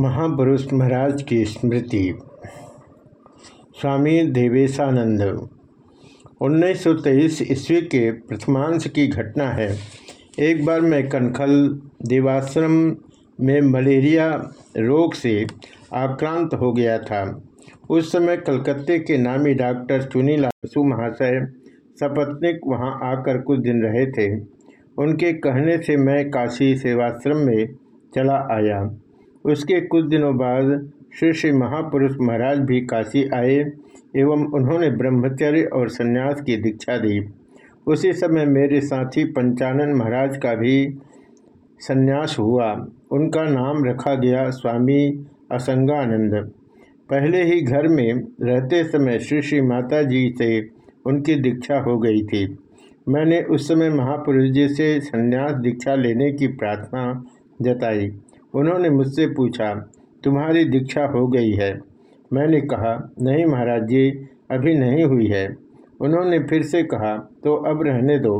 महापुरुष महाराज की स्मृति। स्वामी देवेशानंद 1923 ईस्वी के प्रथमांश की घटना है। एक बार मैं कनखल देवाश्रम में मलेरिया रोग से आक्रांत हो गया था। उस समय कलकत्ते के नामी डॉक्टर चुनीलाल बसु महाशय सपत्निक वहाँ आकर कुछ दिन रहे थे। उनके कहने से मैं काशी सेवाश्रम में चला आया। उसके कुछ दिनों बाद श्री श्री महापुरुष महाराज भी काशी आए एवं उन्होंने ब्रह्मचर्य और संन्यास की दीक्षा दी। उसी समय मेरे साथी पंचानन महाराज का भी संन्यास हुआ। उनका नाम रखा गया स्वामी असंगानंद। पहले ही घर में रहते समय श्री श्री माता जी से उनकी दीक्षा हो गई थी। मैंने उस समय महापुरुष जी से संन्यास दीक्षा लेने की प्रार्थना जताई। उन्होंने मुझसे पूछा, तुम्हारी दीक्षा हो गई है? मैंने कहा, नहीं महाराज जी, अभी नहीं हुई है। उन्होंने फिर से कहा तो अब रहने दो।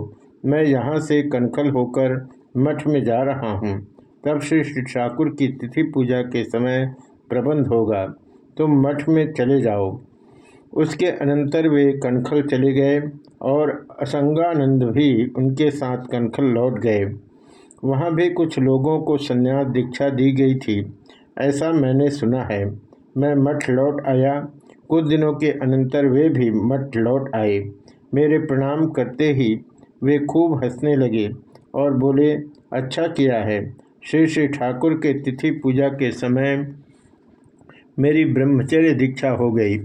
मैं यहाँ से कनखल होकर मठ में जा रहा हूँ। तब श्री ठाकुर की तिथि पूजा के समय प्रबंध होगा। तुम मठ में चले जाओ। उसके अनंतर वे कनखल चले गए और असंगानंद भी उनके साथ कनखल लौट गए। वहाँ भी कुछ लोगों को संन्यास दीक्षा दी गई थी। ऐसा मैंने सुना है। मैं मठ लौट आया। कुछ दिनों के अनंतर वे भी मठ लौट आए। मेरे प्रणाम करते ही वे खूब हंसने लगे और बोले अच्छा किया है। श्री श्री ठाकुर के तिथि पूजा के समय मेरी ब्रह्मचर्य दीक्षा हो गई।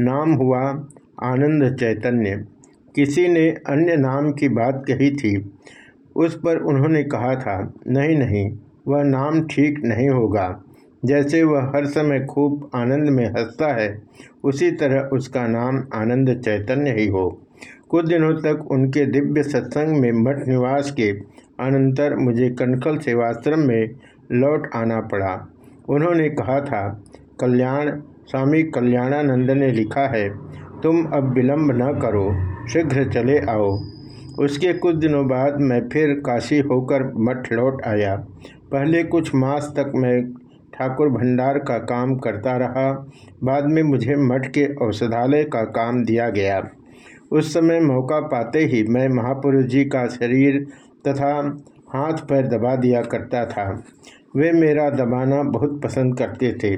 नाम हुआ आनंद चैतन्य। किसी ने अन्य नाम की बात कही थी। उस पर उन्होंने कहा था, नहीं नहीं, वह नाम ठीक नहीं होगा। जैसे वह हर समय खूब आनंद में हंसता है, उसी तरह उसका नाम आनंद चैतन्य ही हो। कुछ दिनों तक उनके दिव्य सत्संग में मठ निवास के अनंतर मुझे कनखल सेवाश्रम में लौट आना पड़ा। उन्होंने कहा था, कल्याण, स्वामी कल्याणानंद ने लिखा है, तुम अब विलंब न करो, शीघ्र चले आओ। उसके कुछ दिनों बाद मैं फिर काशी होकर मठ लौट आया। पहले कुछ मास तक मैं ठाकुर भंडार का काम करता रहा। बाद में मुझे मठ के औषधालय का काम दिया गया। उस समय मौका पाते ही मैं महापुरुष जी का शरीर तथा हाथ पैर दबा दिया करता था। वे मेरा दबाना बहुत पसंद करते थे।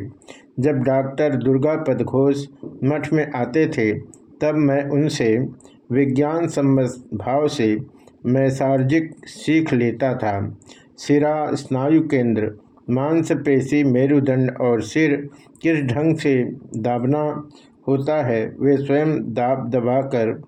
जब डॉक्टर दुर्गापद घोष मठ में आते थे, तब मैं उनसे विज्ञान सम्मत भाव से मैसार्जिक सीख लेता था। सिरा स्नायु केंद्र, मांसपेशी मेरुदंड और सिर किस ढंग से दाबना होता है, वे स्वयं दाब दबाकर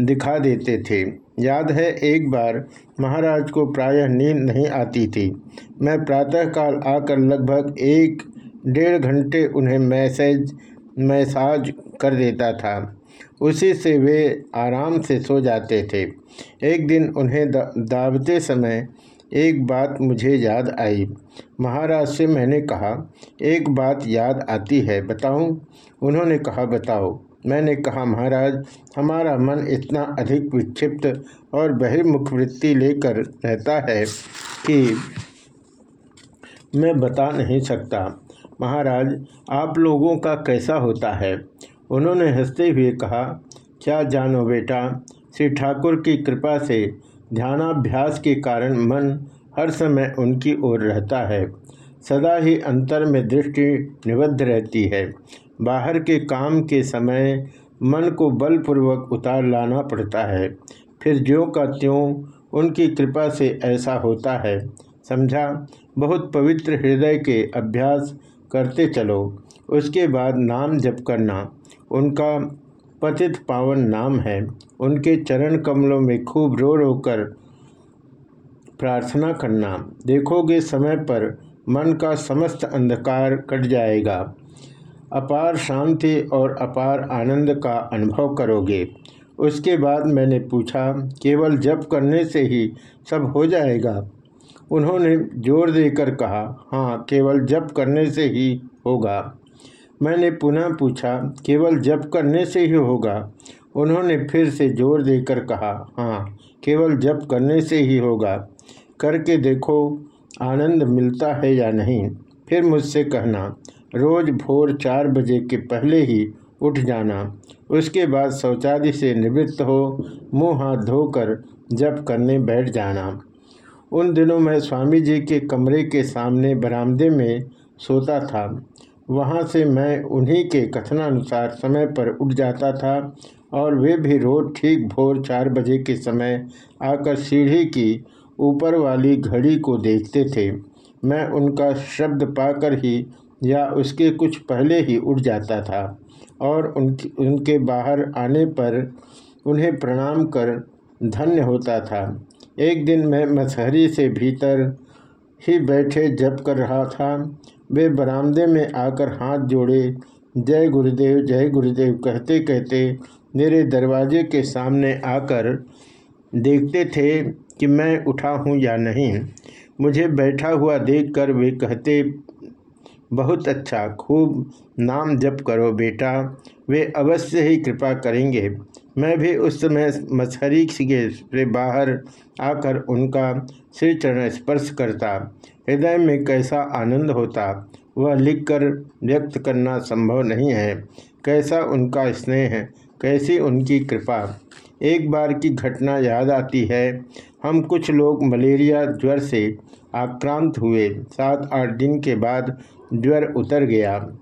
दिखा देते थे। याद है, एक बार महाराज को प्रायः नींद नहीं आती थी। मैं प्रातःकाल आकर लगभग एक डेढ़ घंटे उन्हें मैसेज, मैसाज कर देता था। उसी से वे आराम से सो जाते थे। एक दिन उन्हें दावते समय एक बात मुझे याद आई। महाराज से मैंने कहा, एक बात याद आती है, बताऊँ? उन्होंने कहा, बताओ। मैंने कहा, महाराज, हमारा मन इतना अधिक विक्षिप्त और बहिर्मुख वृत्ति लेकर रहता है कि मैं बता नहीं सकता। महाराज, आप लोगों का कैसा होता है? उन्होंने हँसते हुए कहा, क्या जानो बेटा, श्री ठाकुर की कृपा से ध्यानाभ्यास के कारण मन हर समय उनकी ओर रहता है। सदा ही अंतर में दृष्टि निबद्ध रहती है। बाहर के काम के समय मन को बलपूर्वक उतार लाना पड़ता है। फिर ज्यों का त्यों उनकी कृपा से ऐसा होता है। समझा? बहुत पवित्र हृदय के अभ्यास करते चलो। उसके बाद नाम जप करना। उनका पतित पावन नाम है। उनके चरण कमलों में खूब रो रो कर प्रार्थना करना। देखोगे समय पर मन का समस्त अंधकार कट जाएगा। अपार शांति और अपार आनंद का अनुभव करोगे। उसके बाद मैंने पूछा, केवल जप करने से ही सब हो जाएगा? उन्होंने ज़ोर देकर कहा हाँ केवल जप करने से ही होगा। मैंने पुनः पूछा, केवल जप करने से ही होगा? उन्होंने फिर से ज़ोर देकर कहा हाँ केवल जप करने से ही होगा। करके देखो, आनंद मिलता है या नहीं? फिर मुझसे कहना, रोज भोर चार बजे के पहले ही उठ जाना। उसके बाद शौचालय से निवृत्त हो, मुँह हाथ धोकर जप करने बैठ जाना। उन दिनों मैं स्वामी जी के कमरे के सामने बरामदे में सोता था। वहाँ से मैं उन्हीं के कथनानुसार समय पर उठ जाता था और वे भी रोज ठीक भोर चार बजे के समय आकर सीढ़ी की ऊपर वाली घड़ी को देखते थे। मैं उनका शब्द पाकर ही या उसके कुछ पहले ही उठ जाता था और उनके उनके बाहर आने पर उन्हें प्रणाम कर धन्य होता था। एक दिन मैं मसहरी से भीतर ही बैठे जप कर रहा था वे बरामदे में आकर हाथ जोड़े, जय गुरुदेव जय गुरुदेव कहते कहते मेरे दरवाजे के सामने आकर देखते थे कि मैं उठा हूँ या नहीं। मुझे बैठा हुआ देखकर वे कहते, बहुत अच्छा खूब नाम जप करो बेटा, वे अवश्य ही कृपा करेंगे। मैं भी उस समय मछहरी के बाहर आकर उनका सिर चरण स्पर्श करता। हृदय में कैसा आनंद होता, वह लिखकर व्यक्त करना संभव नहीं है। कैसा उनका स्नेह, कैसी उनकी कृपा। एक बार की घटना याद आती है। हम कुछ लोग मलेरिया ज्वर से आक्रांत हुए। सात आठ दिन के बाद ज्वर उतर गया।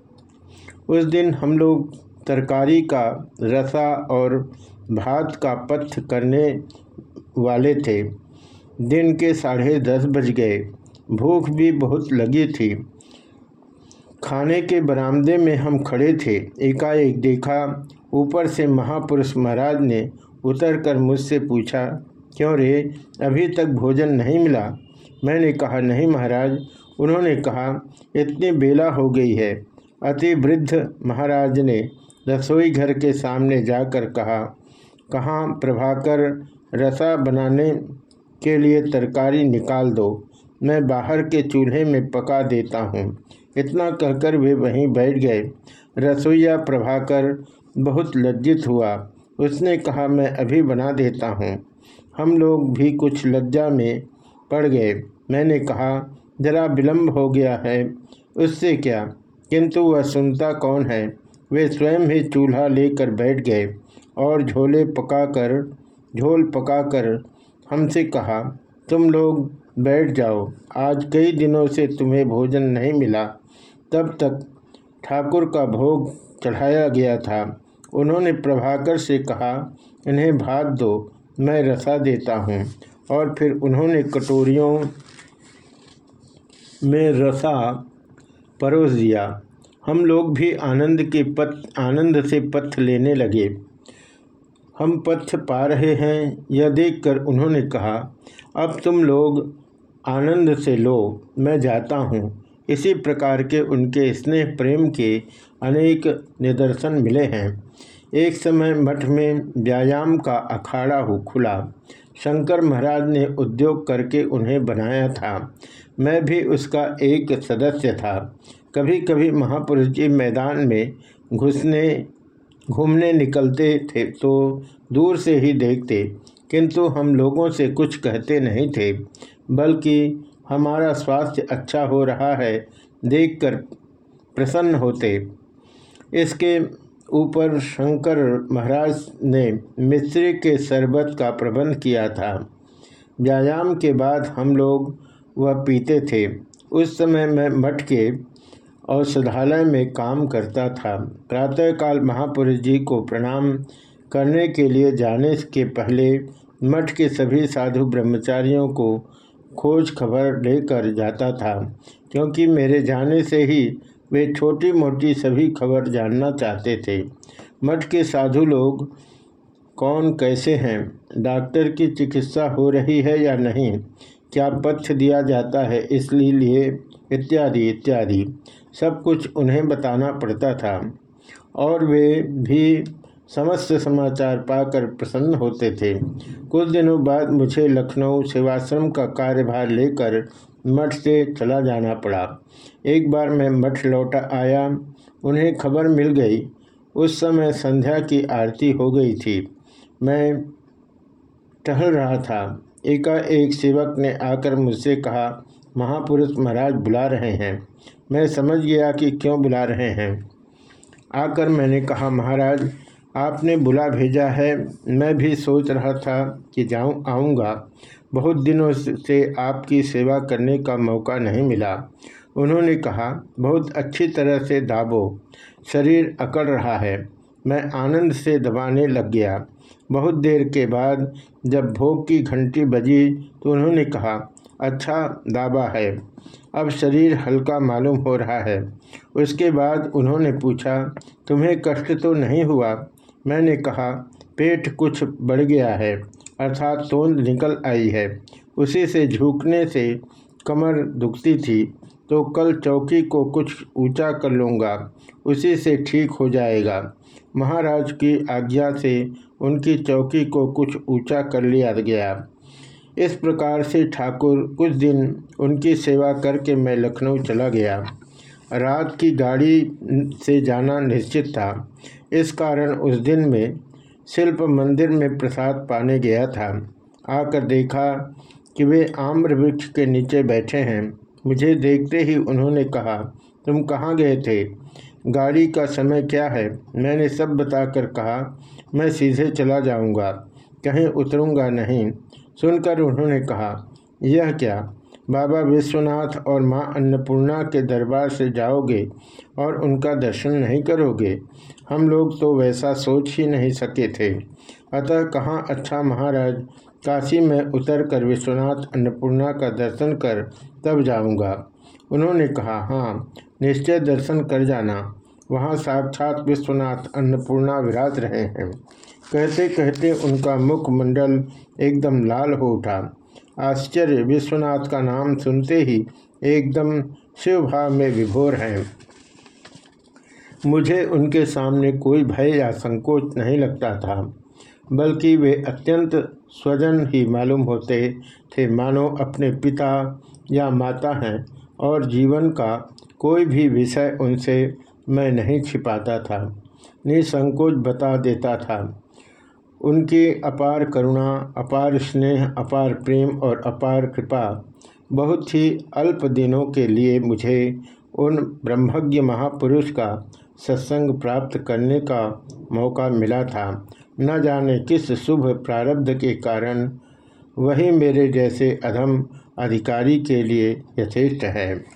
उस दिन हम लोग तरकारी का रसा और भात का पथ करने वाले थे। दिन के साढ़े दस बज गए। भूख भी बहुत लगी थी। खाने के बरामदे में हम खड़े थे। एकाएक देखा, ऊपर से महापुरुष महाराज ने उतरकर मुझसे पूछा, क्यों रे, अभी तक भोजन नहीं मिला? मैंने कहा, नहीं महाराज। उन्होंने कहा, इतनी बेला हो गई है। अति वृद्ध महाराज ने रसोई घर के सामने जाकर कहा, कहाँ प्रभाकर, रसा बनाने के लिए तरकारी निकाल दो। मैं बाहर के चूल्हे में पका देता हूँ। इतना कहकर वे वहीं बैठ गए। रसोईया प्रभाकर बहुत लज्जित हुआ। उसने कहा, मैं अभी बना देता हूँ। हम लोग भी कुछ लज्जा में पड़ गए। मैंने कहा, जरा विलम्ब हो गया है। उससे क्या? किंतु वह सुनता कौन है? वे स्वयं ही चूल्हा लेकर बैठ गए और झोले पकाकर, झोल पकाकर हमसे कहा, तुम लोग बैठ जाओ। आज कई दिनों से तुम्हें भोजन नहीं मिला। तब तक ठाकुर का भोग चढ़ाया गया था। उन्होंने प्रभाकर से कहा, इन्हें भात दो, मैं रसा देता हूँ। और फिर उन्होंने कटोरियों में रसा परोस दिया। हम लोग भी आनंद के पथ, आनंद से पथ लेने लगे। हम पथ पा रहे हैं, यह देखकर उन्होंने कहा, अब तुम लोग आनंद से लो, मैं जाता हूँ। इसी प्रकार के उनके स्नेह प्रेम के अनेक निदर्शन मिले हैं। एक समय मठ में व्यायाम का अखाड़ा हो खुला। शंकर महाराज ने उद्योग करके उन्हें बनाया था। मैं भी उसका एक सदस्य था। कभी कभी महापुरुष जी मैदान में घुसने, घूमने निकलते थे तो दूर से ही देखते, किंतु हम लोगों से कुछ कहते नहीं थे, बल्कि हमारा स्वास्थ्य अच्छा हो रहा है देखकर प्रसन्न होते। इसके ऊपर शंकर महाराज ने मिश्री के शरबत का प्रबंध किया था। व्यायाम के बाद हम लोग वह पीते थे। उस समय मैं मठ के औषधालय में काम करता था। प्रातःकाल महापुरुष जी को प्रणाम करने के लिए जाने के पहले मठ के सभी साधु ब्रह्मचारियों को खोज खबर लेकर जाता था, क्योंकि मेरे जाने से ही वे छोटी मोटी सभी खबर जानना चाहते थे। मठ के साधु लोग, कौन कैसे हैं? डॉक्टर की चिकित्सा हो रही है या नहीं? क्या पथ्य दिया जाता है इसलिए इत्यादि इत्यादि। सब कुछ उन्हें बताना पड़ता था और वे भी समस्त समाचार पाकर प्रसन्न होते थे। कुछ दिनों बाद मुझे लखनऊ सेवाश्रम का कार्यभार लेकर मठ से चला जाना पड़ा। एक बार मैं मठ लौटा आया, उन्हें खबर मिल गई। उस समय संध्या की आरती हो गई थी। मैं टहल रहा था। एकाएक सेवक ने आकर मुझसे कहा महापुरुष महाराज बुला रहे हैं। मैं समझ गया कि क्यों बुला रहे हैं। आकर मैंने कहा, महाराज, आपने बुला भेजा है। मैं भी सोच रहा था कि जाऊँ, आऊँगा। बहुत दिनों से आपकी सेवा करने का मौका नहीं मिला। उन्होंने कहा, बहुत अच्छी तरह से दाबो। शरीर अकड़ रहा है। मैं आनंद से दबाने लग गया। बहुत देर के बाद जब भोग की घंटी बजी तो उन्होंने कहा अच्छा दाबा है। अब शरीर हल्का मालूम हो रहा है। उसके बाद उन्होंने पूछा, तुम्हें कष्ट तो नहीं हुआ? मैंने कहा, पेट कुछ बढ़ गया है, अर्थात तोंद निकल आई है। उसी से झुकने से कमर दुखती थी तो कल चौकी को कुछ ऊँचा कर लूँगा, उसी से ठीक हो जाएगा। महाराज की आज्ञा से उनकी चौकी को कुछ ऊँचा कर लिया गया। इस प्रकार से ठाकुर कुछ दिन उनकी सेवा करके मैं लखनऊ चला गया। रात की गाड़ी से जाना निश्चित था। इस कारण उस दिन में शिल्प मंदिर में प्रसाद पाने गया था। आकर देखा कि वे आम्र वृक्ष के नीचे बैठे हैं। मुझे देखते ही उन्होंने कहा, तुम कहाँ गए थे? गाड़ी का समय क्या है? मैंने सब बताकर कहा, मैं सीधे चला जाऊँगा। कहीं उतरूँगा नहीं। सुनकर उन्होंने कहा, यह क्या? बाबा विश्वनाथ और माँ अन्नपूर्णा के दरबार से जाओगे और उनका दर्शन नहीं करोगे? हम लोग तो वैसा सोच ही नहीं सके थे। अतः कहाँ अच्छा महाराज, काशी में उतर कर विश्वनाथ अन्नपूर्णा का दर्शन कर तब जाऊँगा। उन्होंने कहा हाँ निश्चय दर्शन कर जाना। वहाँ साक्षात विश्वनाथ अन्नपूर्णा विराज रहे हैं। कहते कहते उनका मुखमंडल एकदम लाल हो उठा। आश्चर्य, विश्वनाथ का नाम सुनते ही एकदम शिव भाव में विभोर हैं। मुझे उनके सामने कोई भय या संकोच नहीं लगता था, बल्कि वे अत्यंत स्वजन ही मालूम होते थे, मानो अपने पिता या माता हैं और जीवन का कोई भी विषय उनसे मैं नहीं छिपाता था, निसंकोच बता देता था। उनकी अपार करुणा, अपार स्नेह, अपार प्रेम और अपार कृपा बहुत ही अल्प दिनों के लिए मुझे उन ब्रह्मज्ञ महापुरुष का सत्संग प्राप्त करने का मौका मिला था। न जाने किस शुभ प्रारब्ध के कारण वही मेरे जैसे अधम अधिकारी के लिए यथेष्ट है।